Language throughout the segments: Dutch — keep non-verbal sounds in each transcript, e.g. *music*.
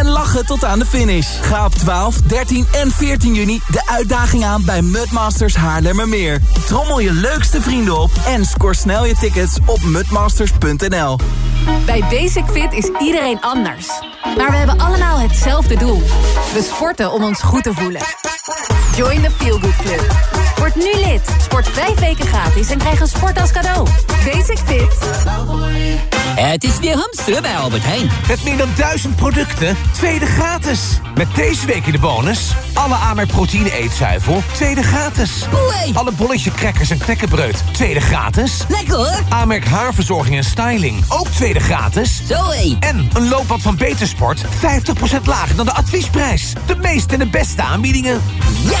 en lachen tot aan de finish. Ga op 12, 13 en 14 juni de uitdaging aan bij Mudmasters Haarlemmermeer. Trommel je leukste vrienden op en score snel je tickets op mudmasters.nl. Bij Basic Fit is iedereen anders. Maar we hebben allemaal hetzelfde doel. We sporten om ons goed te voelen. Join the Feel Good Club. Word nu lid. Sport vijf weken gratis en krijg een sport als cadeau. Basic Fit. Het is weer hamsteren bij Albert Heijn. Met meer dan duizend producten, tweede gratis. Met deze week in de bonus... alle Amerk proteïne eetzuivel, tweede gratis. Boei. Alle bolletje crackers en knekkenbreud, tweede gratis. Lekker hoor. Amerk haarverzorging en styling, ook tweede gratis. Zoé. En een loopband van Betersport, 50% lager dan de adviesprijs. De meeste en de beste aanbiedingen.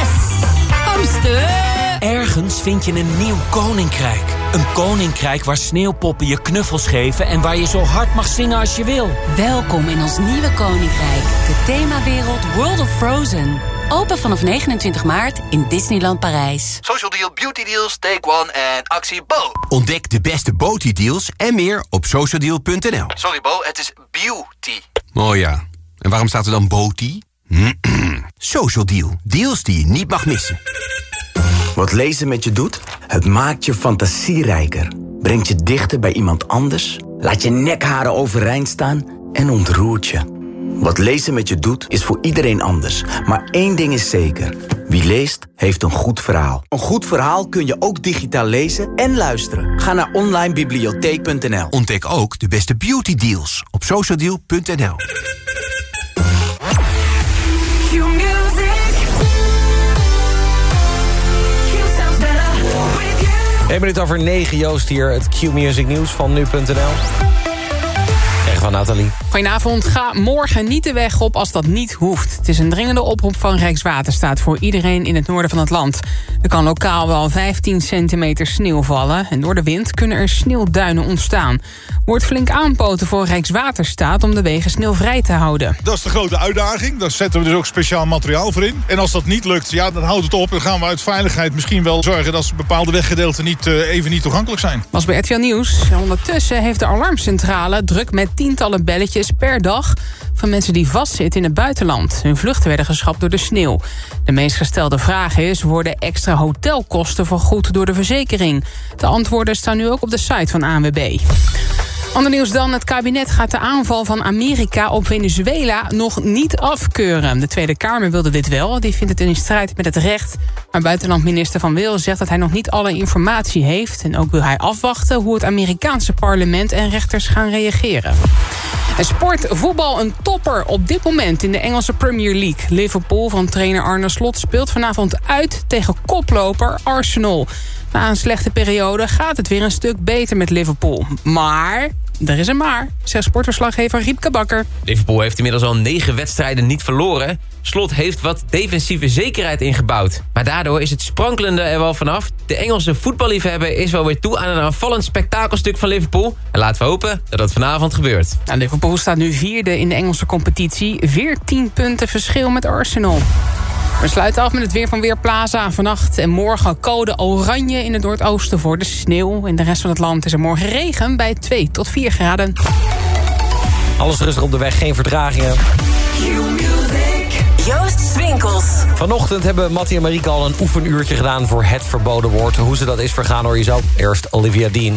Yes! Hamster! Ergens vind je een nieuw koninkrijk. Een koninkrijk waar sneeuwpoppen je knuffels geven... en waar je zo hard mag zingen als je wil. Welkom in ons nieuwe koninkrijk. De themawereld World of Frozen. Open vanaf 29 maart in Disneyland Parijs. Social Deal, Beauty Deals, Take One en actie Bo. Ontdek de beste Beauty deals en meer op socialdeal.nl. Sorry Bo, het is beauty. Oh ja, en waarom staat er dan Beauty? *clears throat* Social Deal, deals die je niet mag missen. Wat lezen met je doet? Het maakt je fantasierijker. Brengt je dichter bij iemand anders. Laat je nekharen overeind staan en ontroert je. Wat lezen met je doet, is voor iedereen anders. Maar één ding is zeker. Wie leest, heeft een goed verhaal. Een goed verhaal kun je ook digitaal lezen en luisteren. Ga naar onlinebibliotheek.nl Ontdek ook de beste beauty deals op socialdeal.nl. Een minuut over negen, Joost hier. Het Q-Music Nieuws van nu.nl. Krijgen van Nathalie. Goedenavond. Ga morgen niet de weg op als dat niet hoeft. Het is een dringende oproep van Rijkswaterstaat... voor iedereen in het noorden van het land. Er kan lokaal wel 15 centimeter sneeuw vallen... en door de wind kunnen er sneeuwduinen ontstaan. Wordt flink aanpoten voor Rijkswaterstaat... om de wegen sneeuwvrij te houden. Dat is de grote uitdaging. Daar zetten we dus ook speciaal materiaal voor in. En als dat niet lukt, ja, dan houdt het op. Dan gaan we uit veiligheid misschien wel zorgen... dat bepaalde weggedeelten niet, uh, even niet toegankelijk zijn. Was bij RTL Nieuws. Ondertussen heeft de alarmcentrale druk met tientallen belletjes per dag van mensen die vastzitten in het buitenland. Hun vluchten werden geschrapt door de sneeuw. De meest gestelde vraag is, worden extra hotelkosten vergoed door de verzekering? De antwoorden staan nu ook op de site van ANWB. Ander nieuws dan. Het kabinet gaat de aanval van Amerika op Venezuela nog niet afkeuren. De Tweede Kamer wilde dit wel. Die vindt het in strijd met het recht. Maar buitenlandminister Van Wil zegt dat hij nog niet alle informatie heeft. En ook wil hij afwachten hoe het Amerikaanse parlement en rechters gaan reageren. En sport, voetbal, een topper op dit moment in de Engelse Premier League. Liverpool van trainer Arne Slot speelt vanavond uit tegen koploper Arsenal. Na een slechte periode gaat het weer een stuk beter met Liverpool. Maar er is een maar, zegt sportverslaggever Riepke Bakker. Liverpool heeft inmiddels al negen wedstrijden niet verloren. Slot heeft wat defensieve zekerheid ingebouwd. Maar daardoor is het sprankelende er wel vanaf. De Engelse voetballiefhebber is wel weer toe aan een aanvallend spektakelstuk van Liverpool. En laten we hopen dat dat vanavond gebeurt. Nou, Liverpool staat nu vierde in de Engelse competitie. 14 punten verschil met Arsenal. We sluiten af met het weer van Weerplaza. Vannacht en morgen code oranje in het noordoosten voor de sneeuw. In de rest van het land is er morgen regen bij 2 tot 4 graden. Alles rustig op de weg, geen vertragingen. Joost Swinkels. Vanochtend hebben Mattie en Marieke al een oefenuurtje gedaan voor het verboden woord. Hoe ze dat is vergaan hoor je zo. Eerst Olivia Dean.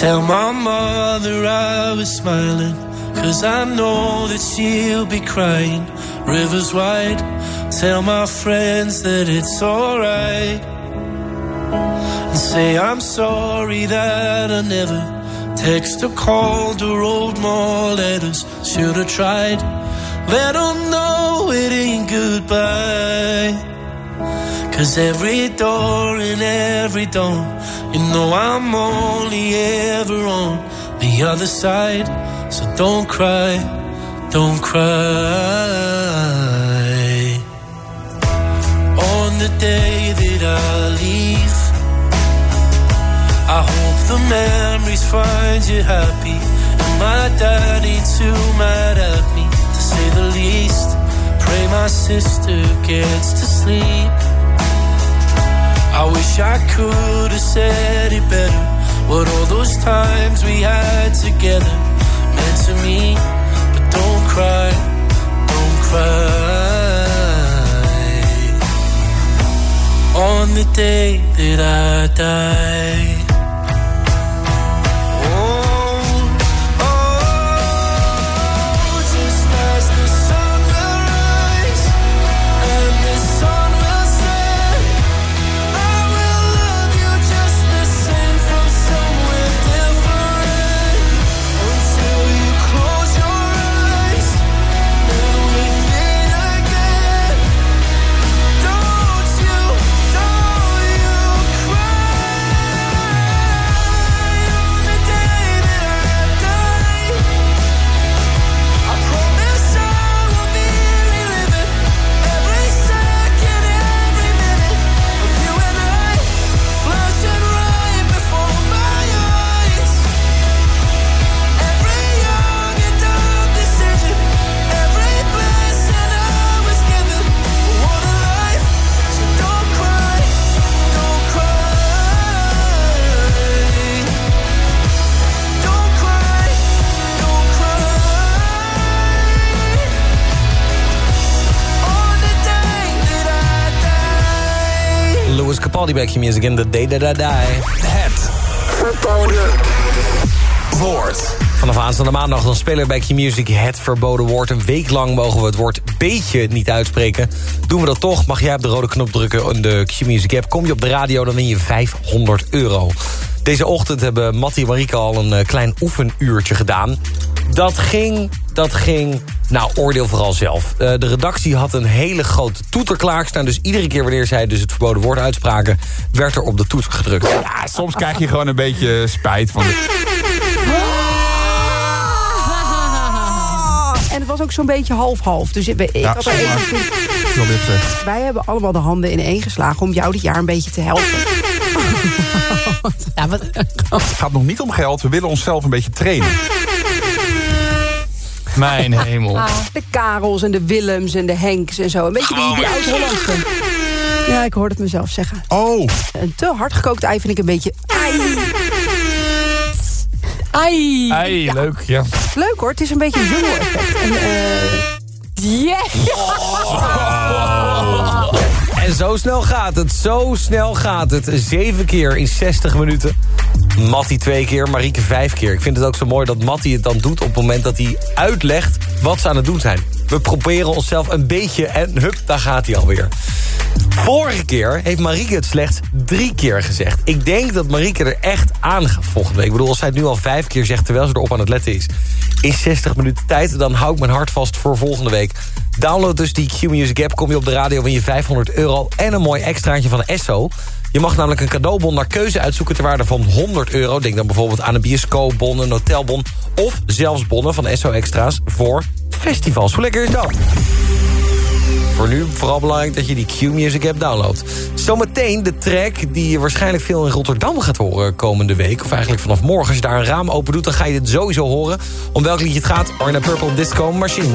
tell my mother I was smiling. Cause I know that she'll be crying. Rivers wide, tell my friends that it's alright. And say I'm sorry that I never text or called or wrote more letters. Should've tried. Let 'em know it ain't goodbye. Cause every door and every dawn, you know I'm only ever on the other side. So don't cry, don't cry. On the day that I leave, I hope the memories find you happy. And my dad ain't too mad at me, to say the least. Pray my sister gets to sleep. I wish I could have said it better. What all those times we had together meant to me. But don't cry, don't cry. On the day that I die. Die. Louis Capaldi back your music in The Day That I Die. Het verboden woord. Vanaf aanstaande maandag dan spelen bij Q-Music het verboden woord. Een week lang mogen we het woord beetje niet uitspreken. Doen we dat toch, mag jij op de rode knop drukken in de Q-Music app. Kom je op de radio, dan win je 500 euro. Deze ochtend hebben Mattie en Marike al een eh, klein oefenuurtje gedaan. Dat ging, dat ging... Nou, oordeel vooral zelf. Eh, de redactie had een hele grote toeter klaarstaan. Dus iedere keer wanneer zij dus het verboden woord uitspraken... werd er op de toets gedrukt. Ja, soms krijg je gewoon een beetje spijt van de... En het was ook zo'n beetje half-half. Dus ik, Ja, had er even... Wij hebben allemaal de handen in één geslagen om jou dit jaar een beetje te helpen. Ja, wat... Het gaat nog niet om geld, we willen onszelf een beetje trainen. Mijn *laughs* hemel. De Karels en de Willems en de Henks en zo. Een beetje die, die oud-Hollandse. Ja, ik hoorde het mezelf zeggen. Oh. Een te hard gekookt ei vind ik een beetje... Ai. Ai. Ja. leuk, ja. Leuk hoor, het is een beetje een jungle-effect. En, eh, *laughs* Zo snel gaat het, zo snel gaat het. Zeven keer in 60 minuten. Mattie twee keer, Marieke vijf keer. Ik vind het ook zo mooi dat Mattie het dan doet... op het moment dat hij uitlegt wat ze aan het doen zijn. We proberen onszelf een beetje en hup, daar gaat hij alweer. Vorige keer heeft Marieke het slechts drie keer gezegd. Ik denk dat Marieke er echt aan gaat volgende week. Ik bedoel, als zij het nu al vijf keer zegt... terwijl ze erop aan het letten is... in 60 minuten tijd, dan hou ik mijn hart vast voor volgende week. Download dus die Q-Music app, kom je op de radio... win je 500 euro en een mooi extraatje van Esso. Je mag namelijk een cadeaubon naar keuze uitzoeken... ter waarde van 100 euro. Denk dan bijvoorbeeld aan een bioscoopbon, een hotelbon... of zelfs bonnen van Esso Extra's voor festivals. Hoe lekker is dat? Voor nu vooral belangrijk dat je die Q-Music app downloadt. Zometeen de track die je waarschijnlijk veel in Rotterdam gaat horen komende week. Of eigenlijk vanaf morgen. Als je daar een raam open doet, dan ga je dit sowieso horen. Om welk liedje het gaat? Orna Purple Disco Machine.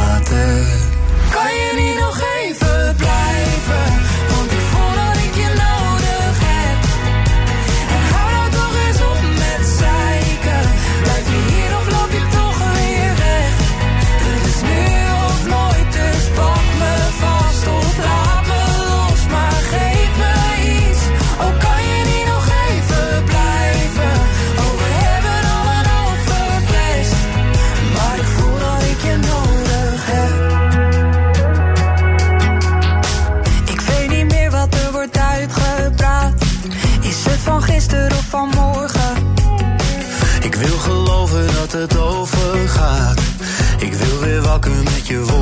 wakker met je woorden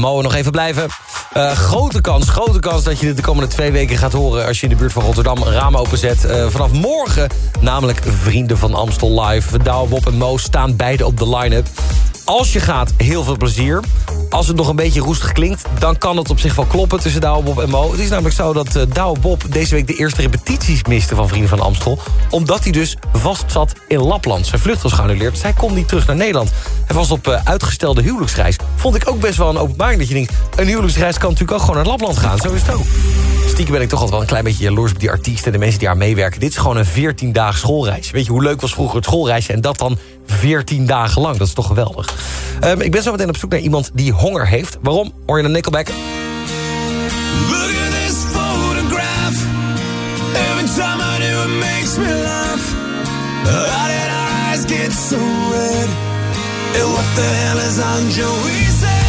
Molen nog even blijven. Eh, grote kans, grote kans dat je dit de komende twee weken gaat horen... als je in de buurt van Rotterdam ramen openzet. Eh, vanaf morgen namelijk Vrienden van Amstel Live. Douwe, Bob en Mo staan beide op de line-up als je gaat, heel veel plezier. Als het nog een beetje roestig klinkt, dan kan het op zich wel kloppen tussen Douwe Bob en Mo. Het is namelijk zo dat uh, Bob deze week de eerste repetities miste van Vrienden van Amstel. Omdat hij dus vast zat in Lapland. Zijn vlucht was geannuleerd. Zij kon niet terug naar Nederland. Hij was op eh, uitgestelde huwelijksreis. Vond ik ook best wel een openbaring dat je denkt... een huwelijksreis kan natuurlijk ook gewoon naar Lapland gaan. Zo is het ook. Stiekem ben ik toch altijd wel een klein beetje jaloers op die artiesten... en de mensen die daar meewerken. Dit is gewoon een 14-daags schoolreis. Weet je hoe leuk was vroeger het schoolreisje... en dat dan 14 dagen lang. Dat is toch geweldig. Um, ik ben zo meteen op zoek naar iemand die honger heeft. Waarom? Hoor je naar Nickelback? Look at this photograph. Every time I do it makes me laugh. How did our eyes get so red? And what the hell is on Joey's head?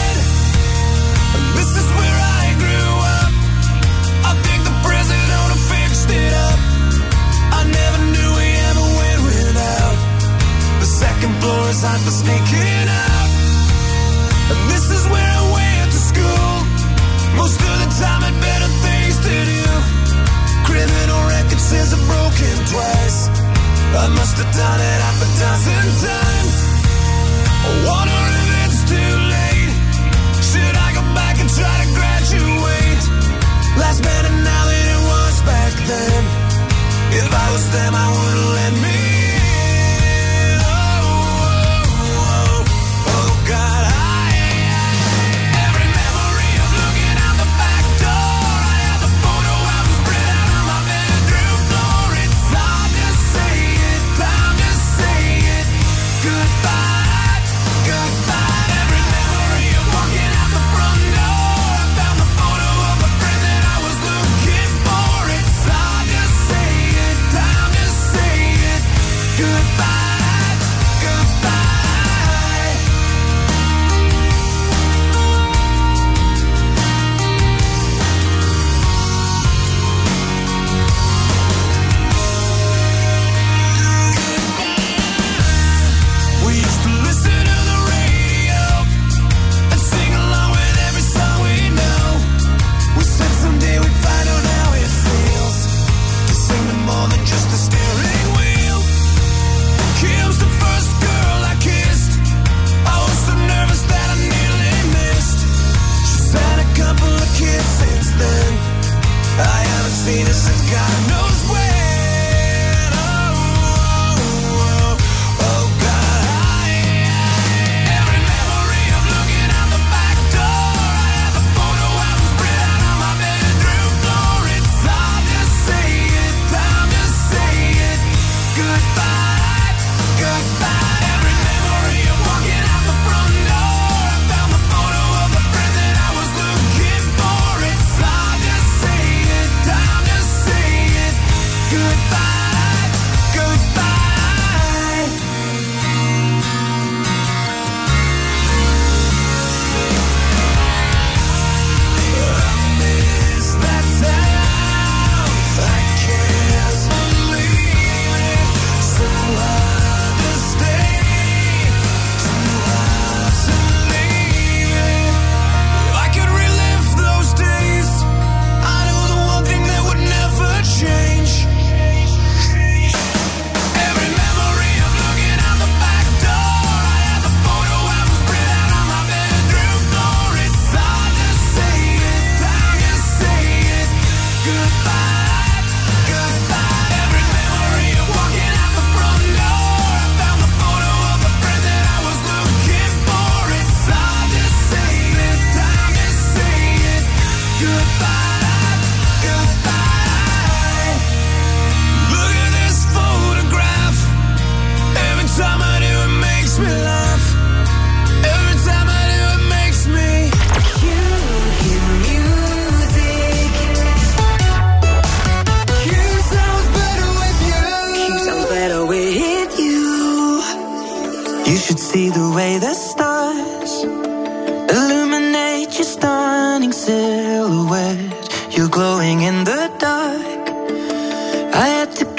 life is sneaking. I had to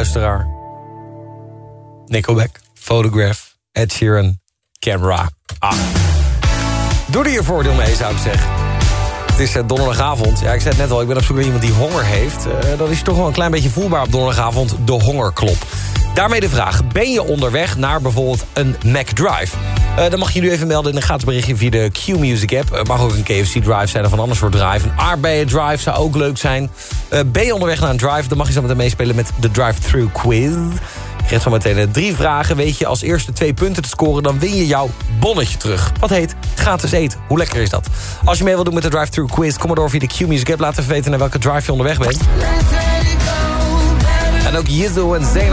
luisteraar. Nickelback, Photograph, Ed Sheeran, Camera. Ah. Doe er je voordeel mee, zou ik zeggen. Het is eh, donderdagavond. Ja, ik zei het net al, ik ben op zoek naar iemand die honger heeft. Eh, dat is toch wel een klein beetje voelbaar op donderdagavond. De hongerklop. Daarmee de vraag, ben je onderweg naar bijvoorbeeld een Mac Drive? Eh, dan mag je nu even melden in een gratis berichtje via de Q-Music app. Het mag ook een KFC Drive zijn of een ander soort drive. Een aardbeien drive zou ook leuk zijn. Eh, ben je onderweg naar een drive, dan mag je zo meteen meespelen met de drive-thru quiz. Je krijgt zo meteen eh, drie vragen. Weet je als eerste twee punten te scoren, dan win je jouw bonnetje terug. Wat heet gratis eten. Hoe lekker is dat? Als je mee wilt doen met de drive-thru quiz, kom maar door via de Q-Music app. Laat even weten naar welke drive je onderweg bent. En ook Yizo en Zayn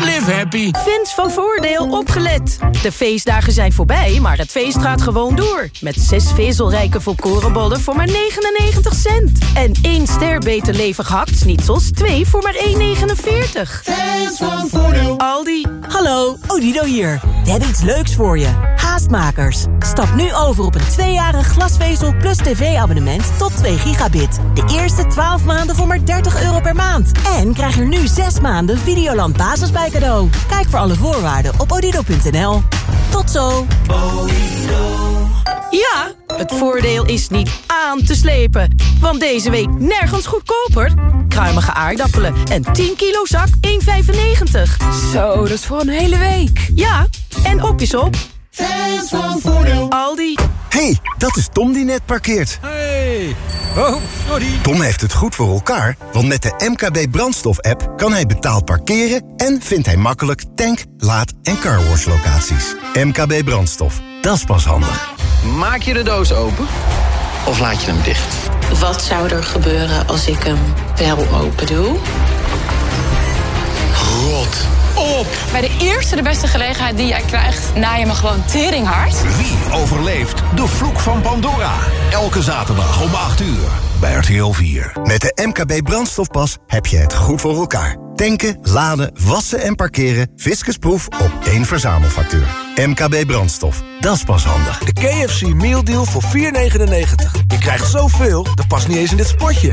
live happy. Fans van Voordeel opgelet. De feestdagen zijn voorbij, maar het feest gaat gewoon door. Met zes vezelrijke volkorenbollen voor maar 99 cent. En één ster beter levig hakt-snitsels, twee voor maar 1,49. Fans van Voordeel. Aldi. Hallo, Odido hier. We hebben iets leuks voor je. Haastmakers. Stap nu over op een tweejarig glasvezel plus tv-abonnement tot 2 gigabit. De eerste 12 maanden voor maar 30 euro per maand. En krijg er nu 6 maanden Videoland Basis bij cadeau. Kijk voor alle voorwaarden op odido.nl. Tot zo. Ja, het voordeel is niet aan te slepen. Want deze week nergens goedkoper. Kruimige aardappelen en 10 kilo zak 1,95. Zo, dat is voor een hele week. Ja, en op is op. Fans van Voordeel. Aldi. hey, dat is Tom die net parkeert. Hey. Oh, sorry. Tom heeft het goed voor elkaar, want met de MKB brandstof-app... kan hij betaald parkeren en vindt hij makkelijk tank, laad- en carwash-locaties. MKB brandstof, dat is pas handig. Maak je de doos open of laat je hem dicht? Wat zou er gebeuren als ik hem wel open doe? Rot. Op! Bij de eerste de beste gelegenheid die jij krijgt, na je me gewoon teringhard. Wie overleeft de vloek van Pandora? Elke zaterdag om 8 uur bij RTL 4. Met de MKB brandstofpas heb je het goed voor elkaar. Tanken, laden, wassen en parkeren. Fiscusproef op één verzamelfactuur. MKB brandstof. Dat is pas handig. De KFC Meal Deal voor 4,99. Je krijgt zoveel, dat past niet eens in dit spotje.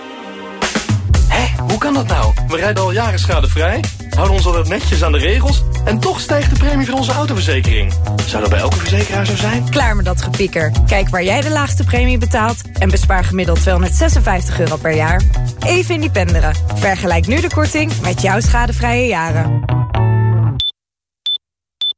Hoe kan dat nou? We rijden al jaren schadevrij, houden ons altijd netjes aan de regels... en toch stijgt de premie van onze autoverzekering. Zou dat bij elke verzekeraar zo zijn? Klaar met dat gepieker. Kijk waar jij de laagste premie betaalt... en bespaar gemiddeld 256 euro per jaar. Even independeren. Vergelijk nu de korting met jouw schadevrije jaren.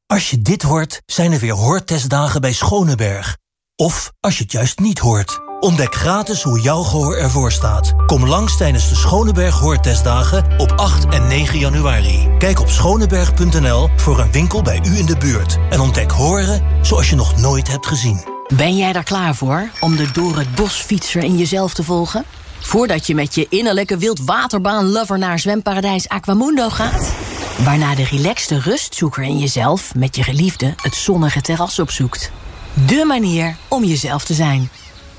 Als je dit hoort, zijn er weer hoortestdagen bij Schoneberg. Of als je het juist niet hoort... Ontdek gratis hoe jouw gehoor ervoor staat. Kom langs tijdens de Schoneberg Hoortestdagen op 8 en 9 januari. Kijk op schoneberg.nl voor een winkel bij u in de buurt. En ontdek horen zoals je nog nooit hebt gezien. Ben jij daar klaar voor om de door het bosfietser in jezelf te volgen? Voordat je met je innerlijke wildwaterbaan-lover naar zwemparadijs Aquamundo gaat? Waarna de relaxte rustzoeker in jezelf met je geliefde het zonnige terras opzoekt. De manier om jezelf te zijn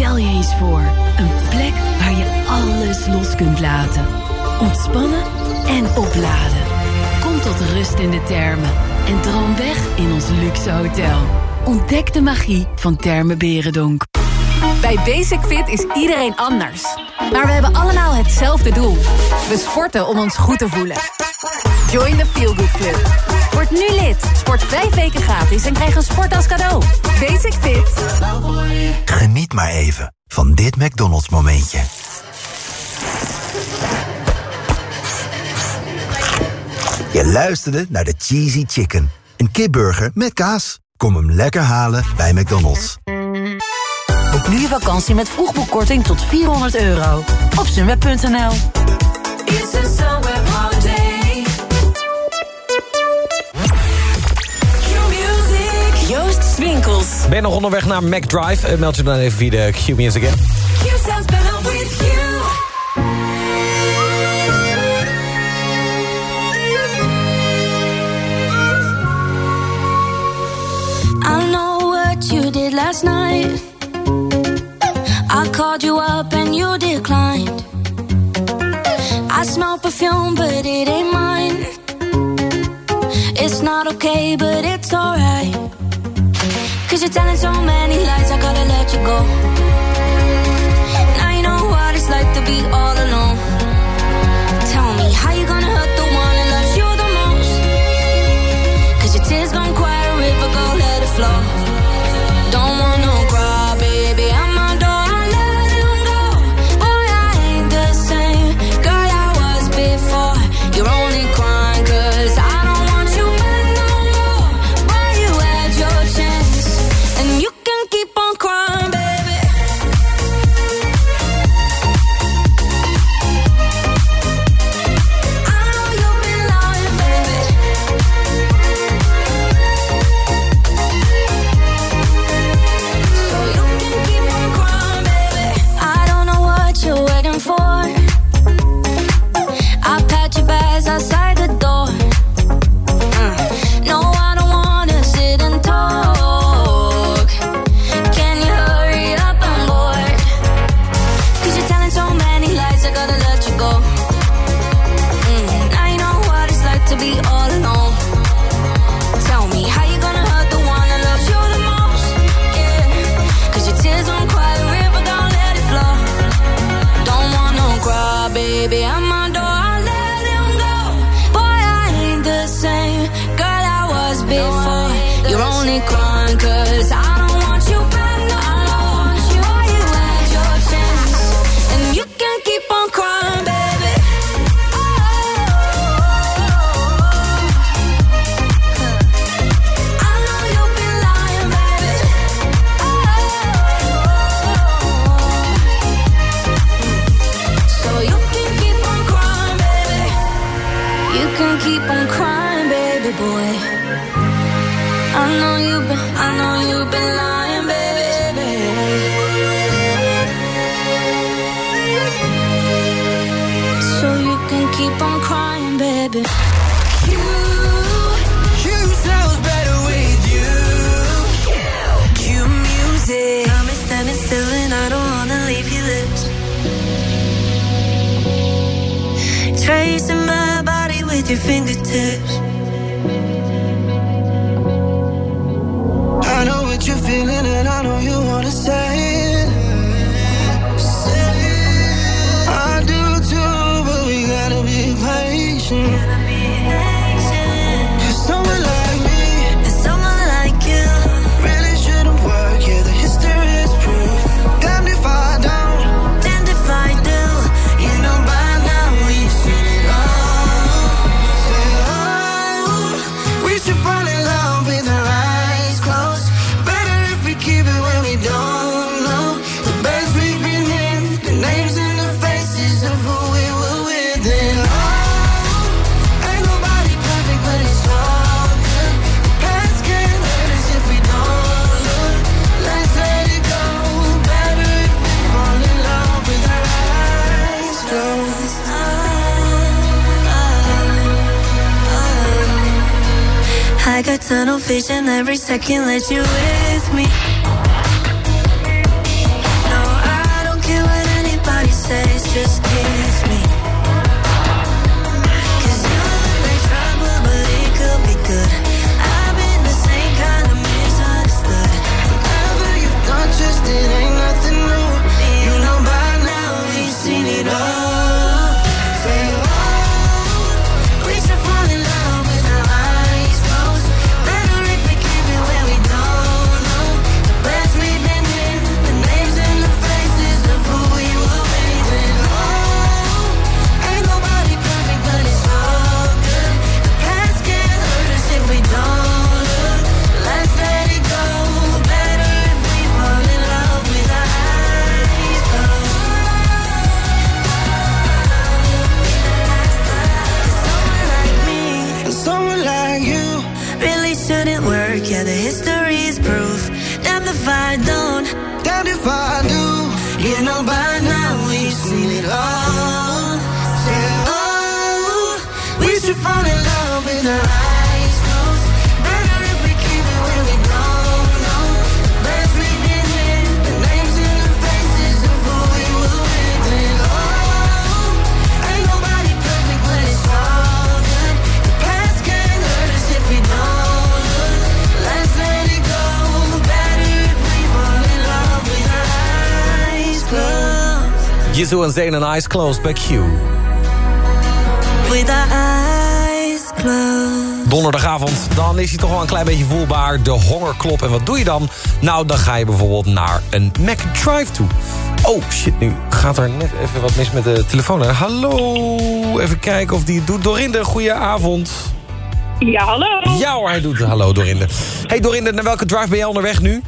Stel je eens voor, een plek waar je alles los kunt laten. Ontspannen en opladen. Kom tot rust in de termen en droom weg in ons luxe hotel. Ontdek de magie van Termen Berendonk. Bij Basic Fit is iedereen anders. Maar we hebben allemaal hetzelfde doel. We sporten om ons goed te voelen. Join the Feel Good Club. Word nu lid. Sport vijf weken gratis en krijg een sport als cadeau. Basic Fit. Geniet maar even van dit McDonald's momentje. Je luisterde naar de Cheesy Chicken. Een kipburger met kaas. Kom hem lekker halen bij McDonald's. Boek nu je vakantie met vroegboekkorting tot 400 euro. Op sunweb.nl Joost Swinkels. Ben nog onderweg naar McDrive. Eh, Meld je dan even via de Q-Music app. Telling so many lies, I gotta let you go. for. You're only crying cause I fingertips. Tunnel vision every second, let you with me. No, I don't care what anybody says, just kiss Yizu en Zayn en Eyes Closed bij Q. With our eyes closed. Donderdagavond, dan is hij toch wel een klein beetje voelbaar. De hongerklop. En wat doe je dan? Nou, dan ga je bijvoorbeeld naar een McDrive toe. Oh, shit, nu gaat er net even wat mis met de telefoon. Hallo, even kijken of die het doet. Dorinde, goeie avond. Ja, hallo. Ja hoor, hij doet het. Hallo Dorinde. Hey Dorinde, naar welke drive ben je onderweg nu?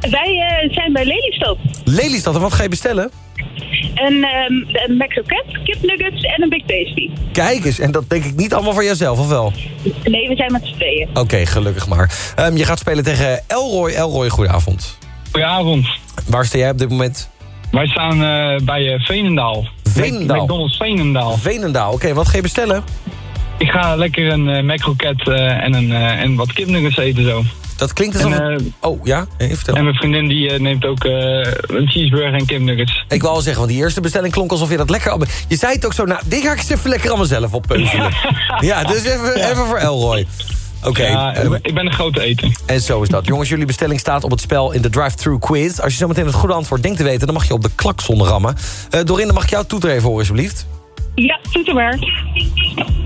Wij eh, zijn bij Lelystad. Lelystad, en wat ga je bestellen? Een, ehm een kipnuggets en een Big Tasty. Kijk eens, en dat denk ik niet allemaal voor jezelf, of wel? Nee, we zijn met z'n tweeën. Oké, gelukkig maar. Ehm, je gaat spelen tegen Elroy. Elroy, goedenavond. Goedenavond. Waar sta jij op dit moment? Wij staan eh, bij eh, Veenendaal. Veenendaal? McDonald's Veenendaal. Veenendaal, oké. wat ga je bestellen? Ik ga lekker een uh, eh, en, een, eh, en wat kipnuggets eten zo. Dat klinkt alsof... En, het- oh, ja? Even vertellen. En mijn vriendin die eh, neemt ook eh, een cheeseburger en kipnuggets. Ik wou al zeggen, want die eerste bestelling klonk alsof je dat lekker... Je zei het ook zo, nou, dit ga ik eens even lekker aan mezelf oppeuzelen. ja, dus even, even voor Elroy. Oké. Ja, ik ben- een grote eter. En zo is dat. Jongens, jullie bestelling staat op het spel in de drive-thru quiz. Als je zo meteen het goede antwoord denkt te weten... dan mag je op de klakson rammen. Eh Dorinde, mag ik jou toeter even horen, alsjeblieft? Ja, toeter maar.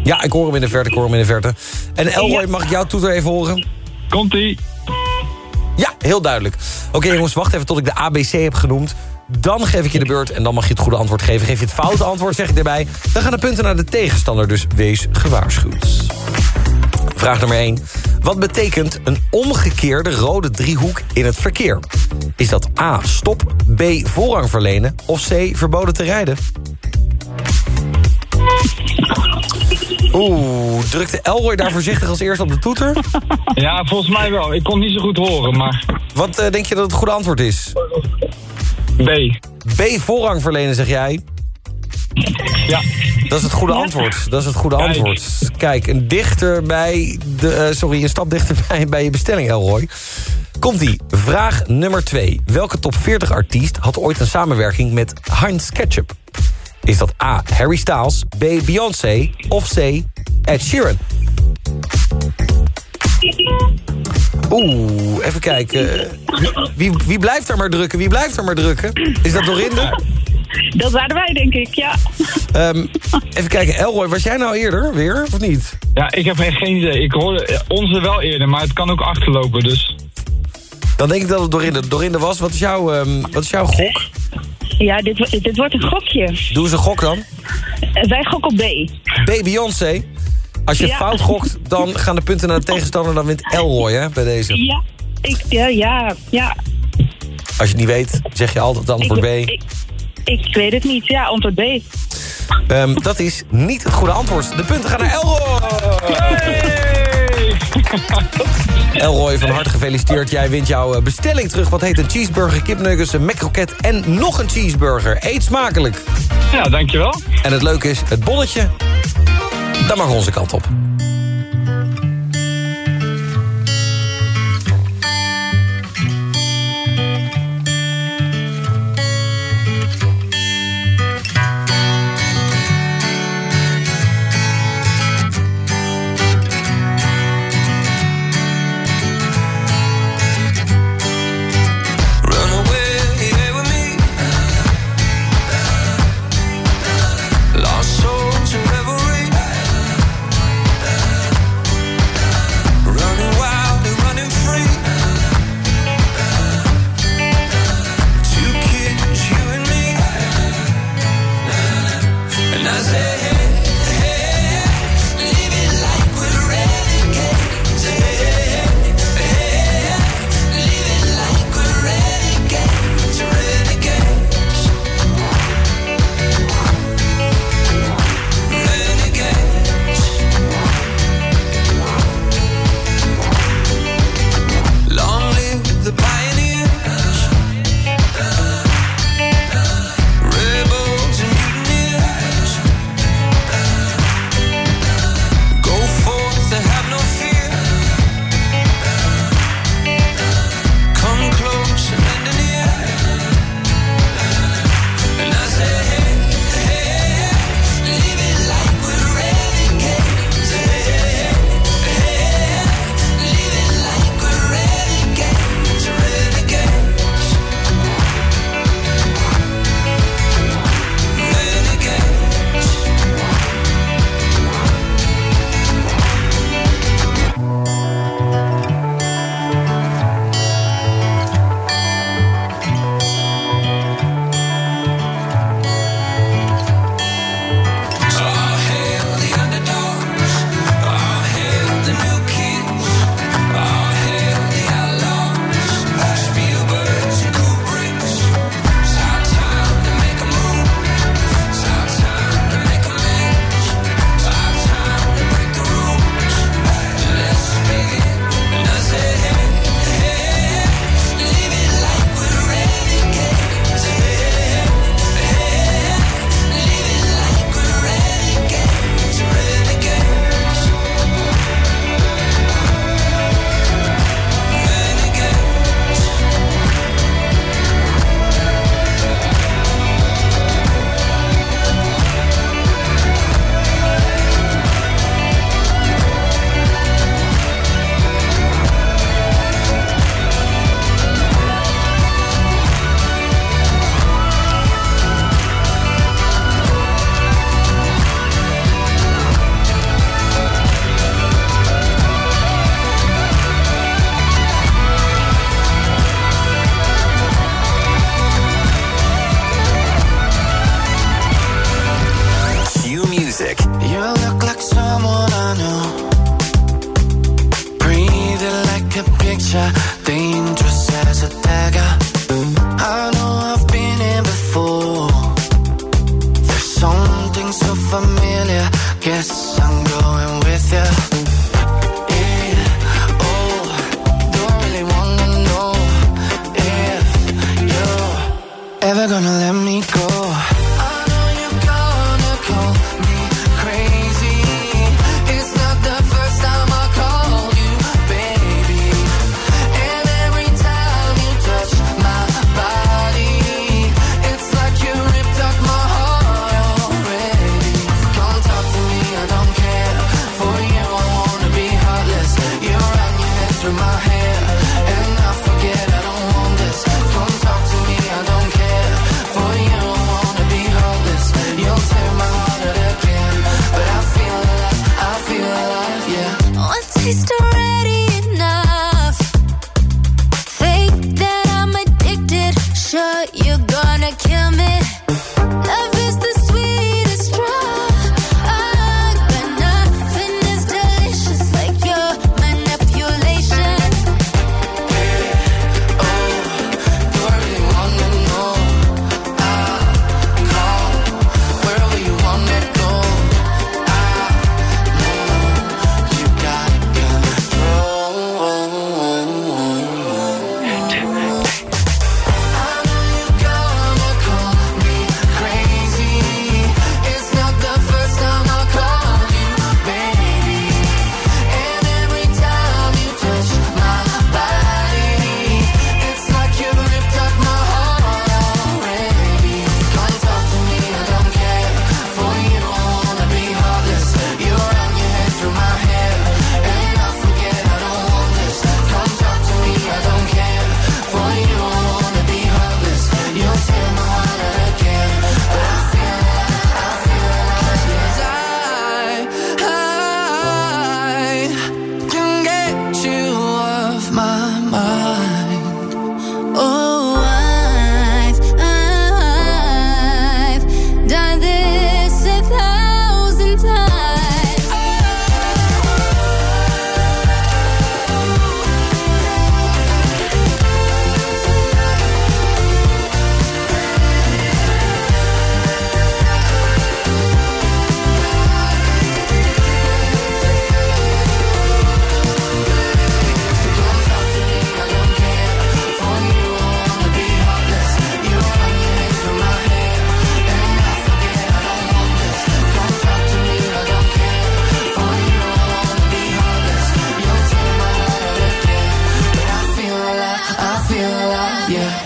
Ja, ik hoor hem in de verte, ik hoor hem in de verte. En Elroy, mag ik jou toeter even horen? Komt-ie. Ja, heel duidelijk. Oké jongens, wacht even tot ik de ABC heb genoemd. Dan geef ik je de beurt en dan mag je het goede antwoord geven. Geef je het foute antwoord, zeg ik erbij. Dan gaan de punten naar de tegenstander, dus wees gewaarschuwd. Vraag nummer 1. Wat betekent een omgekeerde rode driehoek in het verkeer? Is dat A, stop, B, voorrang verlenen... of C, verboden te rijden? Oeh, drukte Elroy daar voorzichtig als eerste op de toeter? *laughs* Ja, volgens mij wel. Ik kon niet zo goed horen, maar... Wat eh, denk je dat het goede antwoord is? B. B, voorrang verlenen, zeg jij? Ja. Dat is het goede antwoord. Dat is het goede Kijk. antwoord. Kijk, een dichter bij de, eh, sorry, een stap dichterbij *laughs* bij je bestelling, Elroy. Komt-ie. Vraag nummer 2. Welke top 40 artiest had ooit een samenwerking met Heinz Ketchup? Is dat A. Harry Styles, B. Beyoncé of C. Ed Sheeran? Oeh, even kijken. Wie, wie, wie blijft er maar drukken? Wie blijft er maar drukken? Is dat Dorinde? Dat waren wij, denk ik, ja. Ehm, even kijken, Elroy, was jij nou eerder weer, of niet? Ja, ik heb echt geen idee. Ik hoorde onze wel eerder, maar het kan ook achterlopen, dus... Dan denk ik dat het Dorinde, Dorinde was. Wat is, jouw, ehm, wat is jouw gok? Ja, dit, wo- dit wordt een gokje. Doe eens een gok dan. Wij gokken op B. B. Beyoncé. Als je Ja. fout gokt, dan gaan de punten naar de tegenstander. Dan wint Elroy, hè, bij deze. Ja, ik, ja, ja, ja. Als je het niet weet, zeg je altijd antwoord B. Ik, ik, ik weet het niet. Ja, antwoord B. Ehm, dat is niet het goede antwoord. De punten gaan naar Elroy! *laughs* Elroy, van harte gefeliciteerd. Jij wint jouw eh, bestelling terug. Wat heet een cheeseburger, kipnuggets, een macroket en nog een cheeseburger. Eet smakelijk. Ja, dankjewel. En het leuke is, het bolletje, dat mag onze kant op.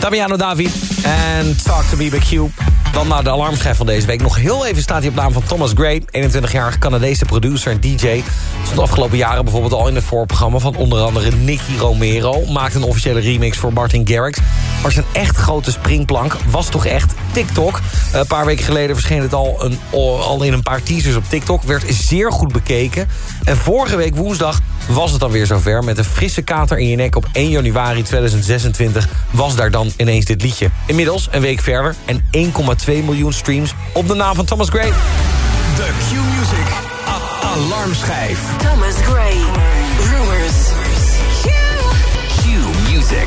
Damiano David en Talk to BBQ. Dan naar de alarmschijf deze week. Nog heel even staat hij op naam van Thomas Gray. 21-jarige Canadese producer en DJ. Stond de afgelopen jaren bijvoorbeeld al in het voorprogramma... van onder andere Nicky Romero. Maakte een officiële remix voor Martin Garrix. Maar zijn echt grote springplank was toch echt TikTok. Eh, een paar weken geleden verscheen het al, een, al in een paar teasers op TikTok. Werd zeer goed bekeken. En vorige week woensdag was het dan weer zover. Met een frisse kater in je nek op 1 januari 2026 was daar dan ineens dit liedje. Inmiddels een week verder en 1,2 miljoen streams op de naam van Thomas Gray. The Q-Music Alarmschijf. Thomas Gray. Rumors. Q. Q-Music.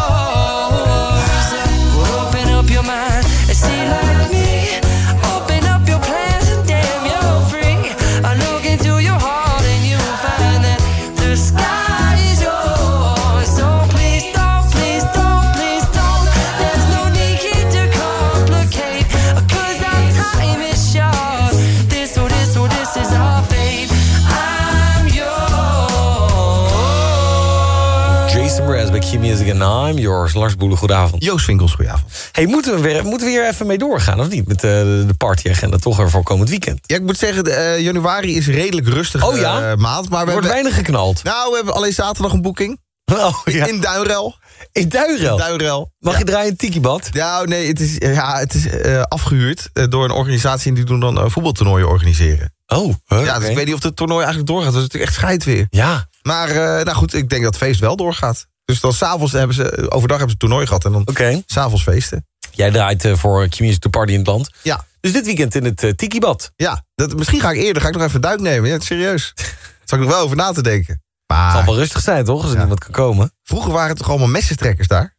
En I'm Yours. Lars Boelen, goedavond. Joost Winkels, goedenavond. Hey, moeten we, weer, moeten we hier even mee doorgaan, of niet? Met eh, de partyagenda, toch er voor komend weekend. Ja, ik moet zeggen, eh, januari is redelijk rustig Oh ja? eh, maand. Maar we wordt hebben, weinig geknald. Nou, we hebben alleen zaterdag een boeking. *laughs* Oh, ja. In Duinrel. In Duinrel? In Duinrel. Mag je draaien tikibad? Nou, nee, het is, ja, het is eh, afgehuurd eh, door een organisatie... en die doen dan eh, voetbaltoernooien organiseren. Oh, Ja, dus ik weet niet of het toernooi eigenlijk doorgaat. Dat is natuurlijk echt scheid weer. Ja. Maar, nou goed, ik denk dat het feest wel doorgaat. Dus dan s'avonds hebben ze, overdag hebben ze toernooi gehad... en dan Oké. s'avonds feesten. Jij draait eh, voor Q-Music to Party in het land. Ja. Dus dit weekend in het uh, tikibad. Ja, dat, misschien ga ik eerder, ga ik nog even duik nemen. Ja, serieus. *laughs* Zal ik nog wel over na te denken. Maar Het zal wel rustig zijn, toch? Als er niemand kan komen. vroeger waren het toch allemaal messentrekkers daar?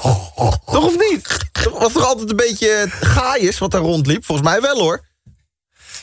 *laughs* toch of niet? Toch was toch altijd een beetje gaaiers wat daar rondliep? Volgens mij wel hoor.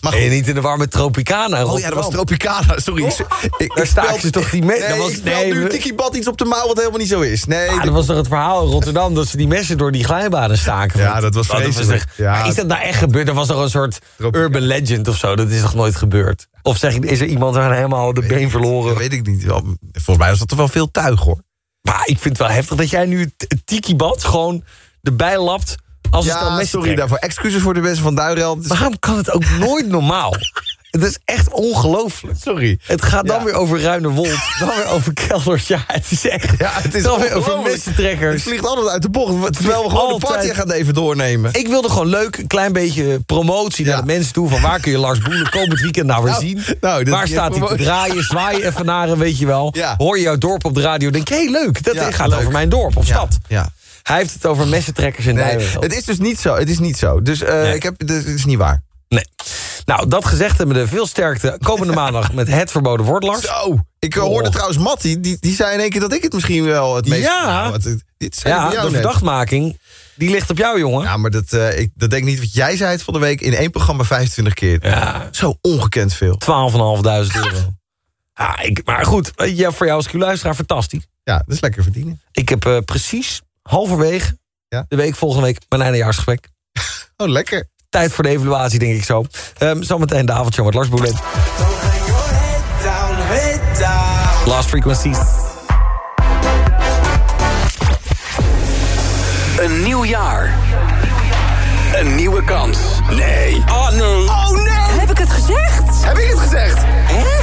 Maar je niet in de warme Tropicana? Oh ja, dat was Tropicana, sorry. Ik, ik, Daar staken ze toch die me- Nee, dat was- ik nee, nu Tiki Bad iets op de mouw wat helemaal niet zo is. Nee, Ah, dat was toch het verhaal in Rotterdam... dat ze die messen door die glijbanen staken? Ja, dat was vreselijk. echt- Ja. Is dat nou echt gebeurd? Dat was toch een soort urban legend of zo? Dat is toch nooit gebeurd? Of zeg ik, is er iemand daar helemaal de been verloren? dat weet ik niet. Volgens mij was dat er wel veel tuig hoor. Maar ik vind het wel heftig dat jij nu het het tiki-bad gewoon erbij lapt... als het dan sorry trekt. daarvoor. Excuses voor de mensen van is- Waarom kan het ook nooit normaal? *laughs* Het is echt ongelooflijk. Sorry. Het gaat dan Ja. weer over Ruinewold. *laughs* Dan weer over kelders. Ja, het is echt... Ja, het is dan weer over ongelooflijk. Het vliegt altijd uit de bocht. Terwijl we gewoon de Altijd. party gaan even doornemen. Ik wilde gewoon leuk een klein beetje promotie naar de mensen toe. Van waar kun je Lars Boelen komend weekend nou weer Nou, zien? nou, waar staat hij te draaien? Zwaai even naar hem, weet je wel. Ja. Hoor je jouw dorp op de radio. Denk je, hé leuk, dat gaat leuk. over mijn dorp of stad. Ja. Hij heeft het over messentrekkers in Nee, het is dus niet zo. Het is niet zo. Dus eh, ik heb, het is niet waar. Nee. Nou, dat gezegd hebben we de veel sterkte komende *laughs* maandag met het verboden woord, Lars. Zo. Ik hoorde Oh. trouwens Mattie, die, die zei in één keer dat ik het misschien wel het meest... Ja. Nou, wat, het- dit Ja, de verdachtmaking, die ligt op jou, jongen. Ja, maar dat, eh, ik, dat denk ik niet, want jij zei het van de week in één programma 25 keer. Ja. Zo ongekend veel. 12.500 euro. Ah, ik, maar goed, eh, ja, voor jou als Q-luisteraar fantastisch. Ja, dat is lekker verdienen. Ik heb precies halverwege Ja? de week volgende week mijn eindejaarsgesprek. *laughs* Oh, lekker. Tijd voor de evaluatie, denk ik zo. Ehm zometeen de avondshow met Lars Boelen. Last Frequencies. Een nieuw jaar. Een nieuwe kans. Nee. Oh nee. Oh nee. Heb ik het gezegd? Heb ik het gezegd? Hè?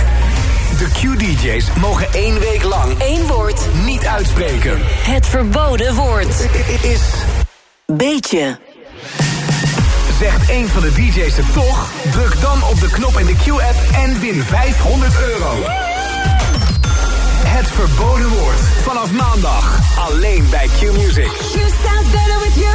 De Q-DJ's mogen één week lang Eén woord. niet uitspreken. Het verboden woord. Is Beetje. Zegt een van de DJ's het toch? Druk dan op de knop in de Q-app en win 500 euro. Het verboden woord. Vanaf maandag. Alleen bij Q-Music. You sound better with you.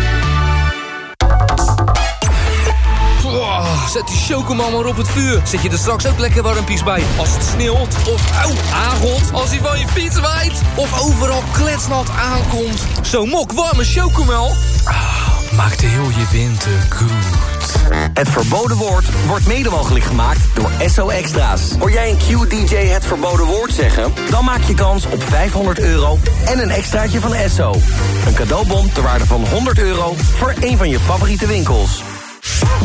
Zet die chocomel maar op het vuur. Zet je er straks ook lekker warmpies bij. Als het sneeuwt of au, aangot. Als hij van je fiets waait. Of overal kletsnat aankomt. Zo'n mok warme chocomel. Ah, maakt heel je winter goed. Het verboden woord wordt mede mogelijk gemaakt door SO Extra's. Hoor jij een Q-DJ het verboden woord zeggen? Dan maak je kans op 500 euro en een extraatje van SO. Een cadeaubon ter waarde van 100 euro voor een van je favoriete winkels.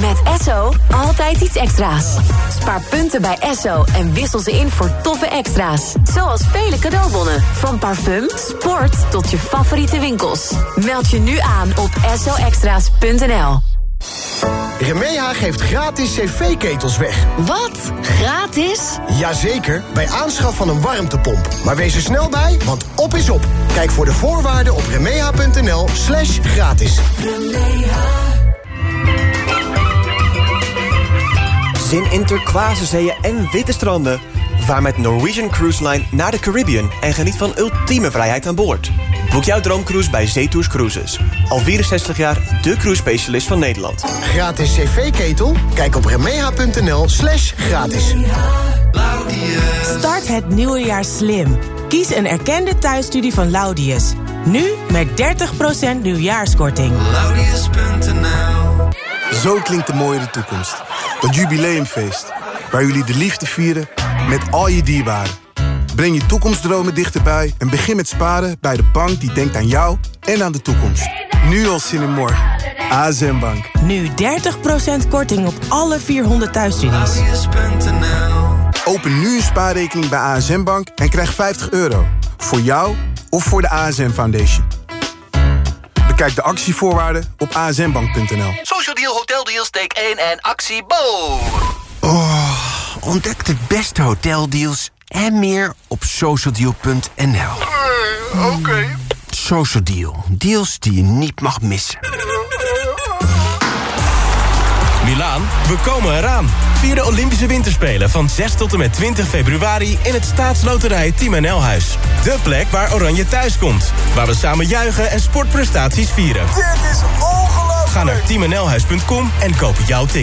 Met Esso altijd iets extra's. Spaar punten bij Esso en wissel ze in voor toffe extra's. Zoals vele cadeaubonnen. Van parfum, sport tot je favoriete winkels. Meld je nu aan op essoextra's.nl. Remeha geeft gratis cv-ketels weg. Wat? Gratis? Jazeker, bij aanschaf van een warmtepomp. Maar wees er snel bij, want op is op. Kijk voor de voorwaarden op remeha.nl slash gratis. Zin in turquoise zeeën en witte stranden. Vaar met Norwegian Cruise Line naar de Caribbean en geniet van ultieme vrijheid aan boord. Boek jouw droomcruise bij Zetours Cruises. Al 64 jaar de cruise specialist van Nederland. Gratis cv-ketel? Kijk op remeha.nl slash gratis. Start het nieuwe jaar slim. Kies een erkende thuisstudie van Laudius. Nu met 30% nieuwjaarskorting. Zo klinkt de mooiere toekomst. Dat jubileumfeest. Waar jullie de liefde vieren met al je dierbaren. Breng je toekomstdromen dichterbij en begin met sparen bij de bank die denkt aan jou en aan de toekomst. Nu al zin in morgen. ASM Bank. Nu 30% korting op alle 400 thuisstudies. Open nu een spaarrekening bij ASM Bank en krijg 50 euro. Voor jou of voor de ASM Foundation. Bekijk de actievoorwaarden op asmbank.nl. Social Deal, Hotel Deals, take 1 en actie Bo. Oh, ontdek de beste hoteldeals en meer op socialdeal.nl. Oké. Social Deal, deals die je niet mag missen. We komen eraan. Vier de Olympische Winterspelen van 6 tot en met 20 februari... in het staatsloterij Team NL Huis. De plek waar Oranje thuis komt. Waar we samen juichen en sportprestaties vieren. Dit is ongelooflijk! Ga naar teamnlhuis.com en koop jouw ticket.